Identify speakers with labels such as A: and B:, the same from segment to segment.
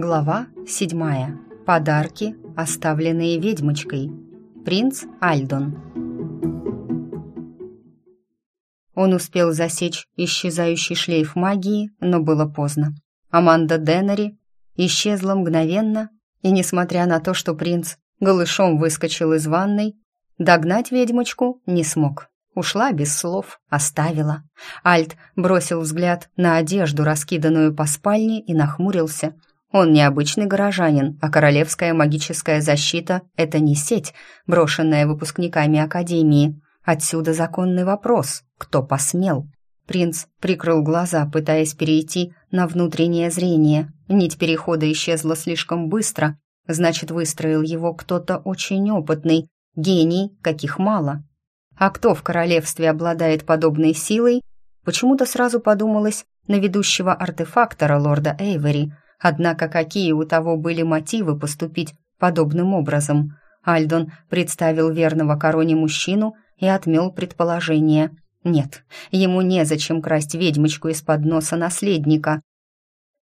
A: Глава седьмая. Подарки, оставленные ведьмочкой. Принц Альдон. Он успел засечь исчезающий шлейф магии, но было поздно. Аманда Деннери исчезла мгновенно, и, несмотря на то, что принц голышом выскочил из ванной, догнать ведьмочку не смог. Ушла без слов, оставила. Альт бросил взгляд на одежду, раскиданную по спальне, и нахмурился. Он не обычный горожанин, а королевская магическая защита — это не сеть, брошенная выпускниками Академии. Отсюда законный вопрос — кто посмел? Принц прикрыл глаза, пытаясь перейти на внутреннее зрение. Нить перехода исчезла слишком быстро, значит, выстроил его кто-то очень опытный, гений, каких мало. А кто в королевстве обладает подобной силой? Почему-то сразу подумалось на ведущего артефактора лорда Эйвери. Однако какие у того были мотивы поступить подобным образом? Альдон представил верного короне мужчину и отмел предположение. Нет, ему незачем красть ведьмочку из-под носа наследника.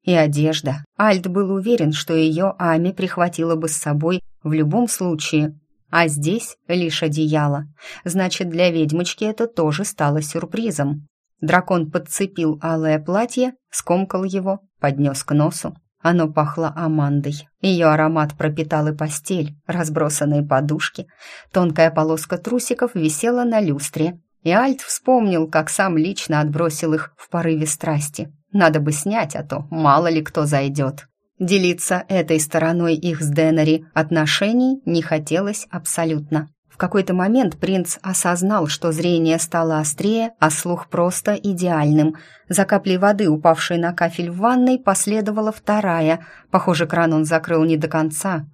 A: И одежда. Альд был уверен, что ее Ами прихватила бы с собой в любом случае, а здесь лишь одеяло. Значит, для ведьмочки это тоже стало сюрпризом. Дракон подцепил алое платье, скомкал его, поднес к носу. Оно пахло Амандой. Ее аромат пропитал и постель, разбросанные подушки. Тонкая полоска трусиков висела на люстре. И Альт вспомнил, как сам лично отбросил их в порыве страсти. Надо бы снять, а то мало ли кто зайдет. Делиться этой стороной их с Деннери отношений не хотелось абсолютно. В какой-то момент принц осознал, что зрение стало острее, а слух просто идеальным. За каплей воды, упавшей на кафель в ванной, последовала вторая. Похоже, кран он закрыл не до конца.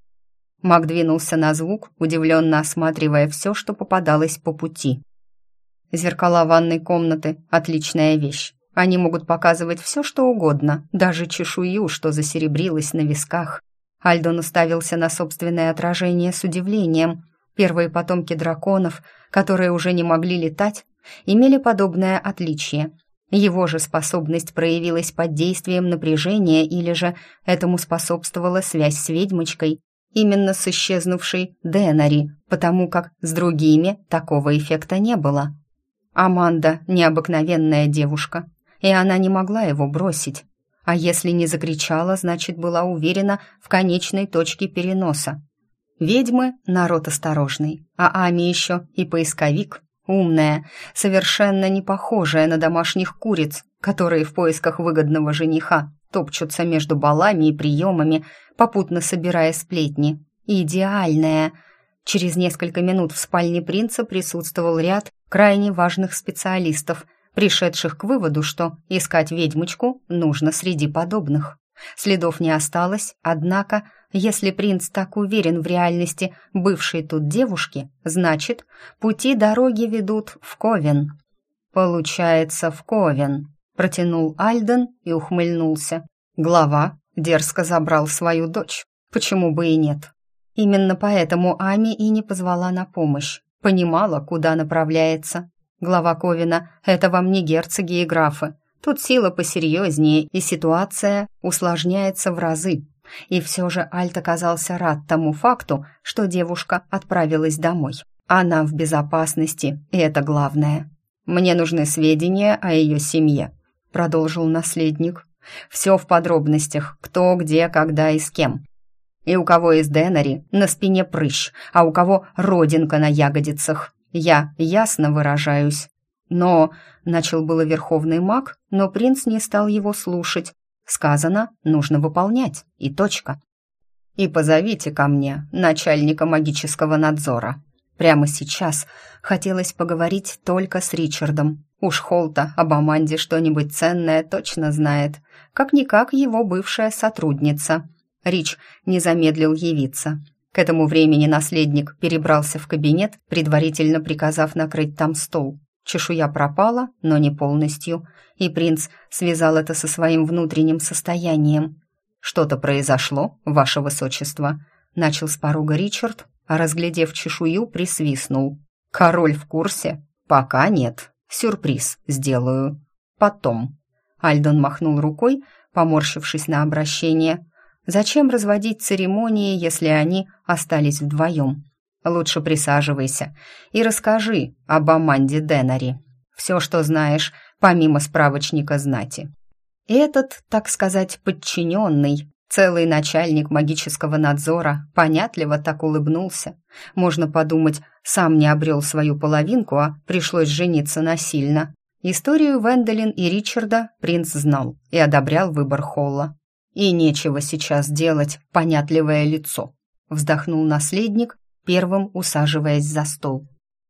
A: Маг двинулся на звук, удивленно осматривая все, что попадалось по пути. Зеркала ванной комнаты — отличная вещь. Они могут показывать все, что угодно, даже чешую, что засеребрилась на висках. Альдон уставился на собственное отражение с удивлением. Первые потомки драконов, которые уже не могли летать, имели подобное отличие. Его же способность проявилась под действием напряжения или же этому способствовала связь с ведьмочкой, именно с исчезнувшей Денари, потому как с другими такого эффекта не было. Аманда – необыкновенная девушка, и она не могла его бросить. А если не закричала, значит, была уверена в конечной точке переноса. Ведьмы — народ осторожный, а Ами еще и поисковик, умная, совершенно не похожая на домашних куриц, которые в поисках выгодного жениха топчутся между балами и приемами, попутно собирая сплетни. Идеальная. Через несколько минут в спальне принца присутствовал ряд крайне важных специалистов — пришедших к выводу, что искать ведьмочку нужно среди подобных. Следов не осталось, однако, если принц так уверен в реальности бывшей тут девушки, значит, пути дороги ведут в Ковен. «Получается, в Ковен», — протянул Альден и ухмыльнулся. Глава дерзко забрал свою дочь. Почему бы и нет? Именно поэтому Ами и не позвала на помощь. Понимала, куда направляется, глава Ковина, это вам не герцоги и графы. Тут сила посерьезнее, и ситуация усложняется в разы. И все же Альт оказался рад тому факту, что девушка отправилась домой. Она в безопасности, и это главное. «Мне нужны сведения о ее семье», — продолжил наследник. «Все в подробностях, кто, где, когда и с кем. И у кого из Денари на спине прыщ, а у кого родинка на ягодицах. Я ясно выражаюсь. Но, начал было верховный маг, но принц не стал его слушать. Сказано, нужно выполнять, и точка. И позовите ко мне начальника магического надзора. Прямо сейчас хотелось поговорить только с Ричардом. Уж Холта об Аманде что-нибудь ценное точно знает. Как-никак его бывшая сотрудница. Рич не замедлил явиться. К этому времени наследник перебрался в кабинет, предварительно приказав накрыть там стол. Чешуя пропала, но не полностью, и принц связал это со своим внутренним состоянием. «Что-то произошло, ваше высочество», — начал с порога Ричард, а, разглядев чешую, присвистнул. «Король в курсе? Пока нет. Сюрприз сделаю. Потом». Альдон махнул рукой, поморщившись на обращение. Зачем разводить церемонии, если они остались вдвоем? Лучше присаживайся и расскажи об Аманде Денари. Все, что знаешь, помимо справочника знати. Этот, так сказать, подчиненный, целый начальник магического надзора, понятливо так улыбнулся. Можно подумать, сам не обрел свою половинку, а пришлось жениться насильно. Историю Венделин и Ричарда принц знал и одобрял выбор Холла. «И нечего сейчас делать, понятливое лицо», — вздохнул наследник, первым усаживаясь за стол.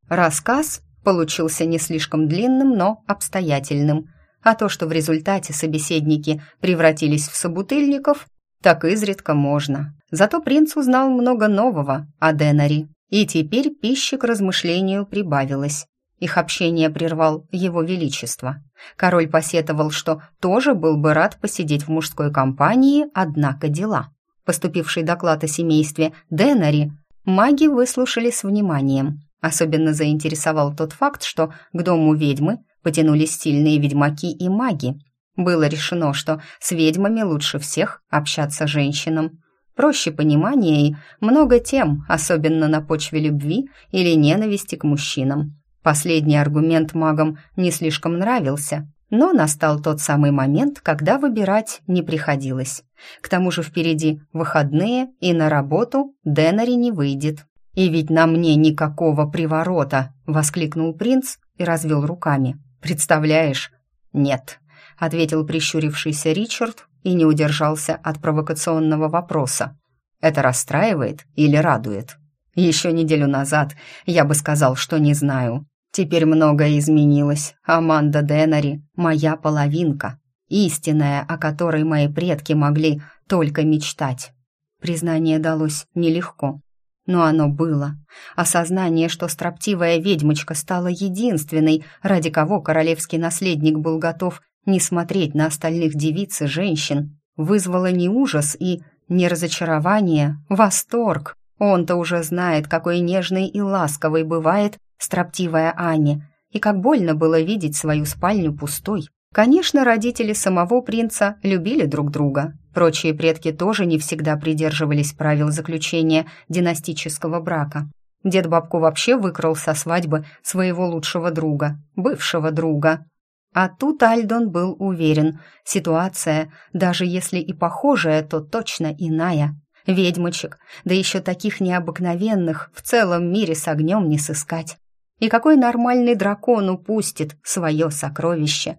A: Рассказ получился не слишком длинным, но обстоятельным, а то, что в результате собеседники превратились в собутыльников, так изредка можно. Зато принц узнал много нового о Денари, и теперь пищи к размышлению прибавилось. Их общение прервал его величество. Король посетовал, что тоже был бы рад посидеть в мужской компании, однако дела. Поступивший доклад о семействе Денари маги выслушали с вниманием. Особенно заинтересовал тот факт, что к дому ведьмы потянулись сильные ведьмаки и маги. Было решено, что с ведьмами лучше всех общаться женщинам. Проще понимания и много тем, особенно на почве любви или ненависти к мужчинам. Последний аргумент магам не слишком нравился, но настал тот самый момент, когда выбирать не приходилось. К тому же впереди выходные, и на работу Денари не выйдет. «И ведь на мне никакого приворота!» — воскликнул принц и развел руками. «Представляешь?» «Нет», — ответил прищурившийся Ричард и не удержался от провокационного вопроса. «Это расстраивает или радует?» «Еще неделю назад я бы сказал, что не знаю. Теперь многое изменилось. Аманда Денари — моя половинка, истинная, о которой мои предки могли только мечтать. Признание далось нелегко, но оно было. Осознание, что строптивая ведьмочка стала единственной, ради кого королевский наследник был готов не смотреть на остальных девиц и женщин, вызвало не ужас и не разочарование, восторг. Он-то уже знает, какой нежной и ласковой бывает строптивая Аня, и как больно было видеть свою спальню пустой. Конечно, родители самого принца любили друг друга. Прочие предки тоже не всегда придерживались правил заключения династического брака. Дед бабку вообще выкрал со свадьбы своего лучшего друга, бывшего друга. А тут Альдон был уверен, ситуация, даже если и похожая, то точно иная. Ведьмочек, да еще таких необыкновенных, в целом мире с огнем не сыскать. И какой нормальный дракон упустит свое сокровище?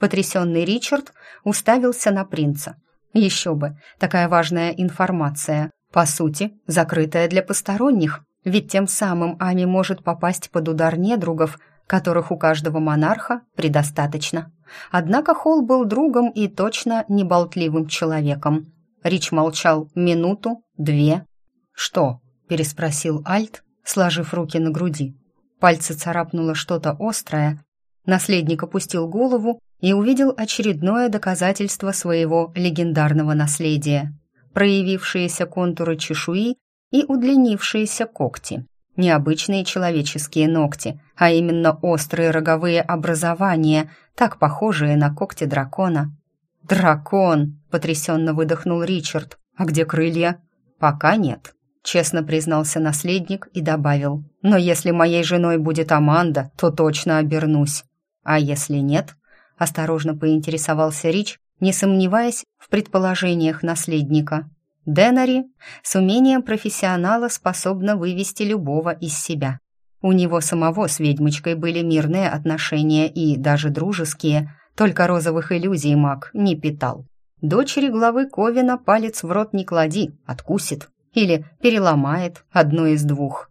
A: Потрясенный Ричард уставился на принца. Еще бы, такая важная информация. По сути, закрытая для посторонних, ведь тем самым Ами может попасть под удар недругов, которых у каждого монарха предостаточно. Однако Холл был другом и точно неболтливым человеком. Рич молчал минуту, две. «Что?» – переспросил Альт, сложив руки на груди пальцы царапнуло что-то острое, наследник опустил голову и увидел очередное доказательство своего легендарного наследия. Проявившиеся контуры чешуи и удлинившиеся когти. Необычные человеческие ногти, а именно острые роговые образования, так похожие на когти дракона. «Дракон!» — потрясенно выдохнул Ричард. «А где крылья?» «Пока нет», честно признался наследник и добавил. «Но если моей женой будет Аманда, то точно обернусь. А если нет?» — осторожно поинтересовался Рич, не сомневаясь в предположениях наследника. Денари с умением профессионала способна вывести любого из себя. У него самого с ведьмочкой были мирные отношения и даже дружеские, только розовых иллюзий маг не питал. Дочери главы Ковина палец в рот не клади, откусит или переломает одно из двух.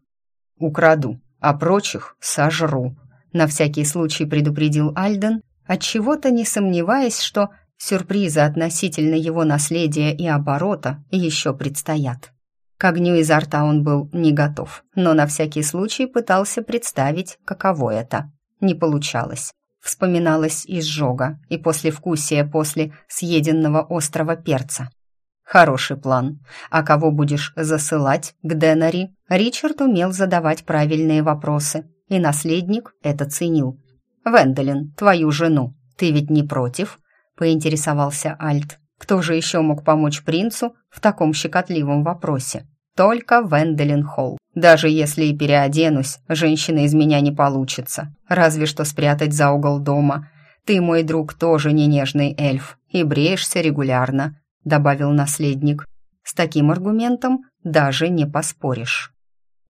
A: «Украду, а прочих сожру», — на всякий случай предупредил Альден, отчего-то не сомневаясь, что сюрпризы относительно его наследия и оборота еще предстоят. К огню изо рта он был не готов, но на всякий случай пытался представить, каково это. Не получалось. Вспоминалось изжога и послевкусие после съеденного острого перца. Хороший план. А кого будешь засылать к Денари? Ричард умел задавать правильные вопросы, и наследник это ценил. «Венделин, твою жену, ты ведь не против?» — поинтересовался Альт. Кто же еще мог помочь принцу в таком щекотливом вопросе? Только Венделин Холл. Даже если и переоденусь, женщина из меня не получится. Разве что спрятать за угол дома. Ты, мой друг, тоже не нежный эльф и бреешься регулярно», — добавил наследник. «С таким аргументом даже не поспоришь».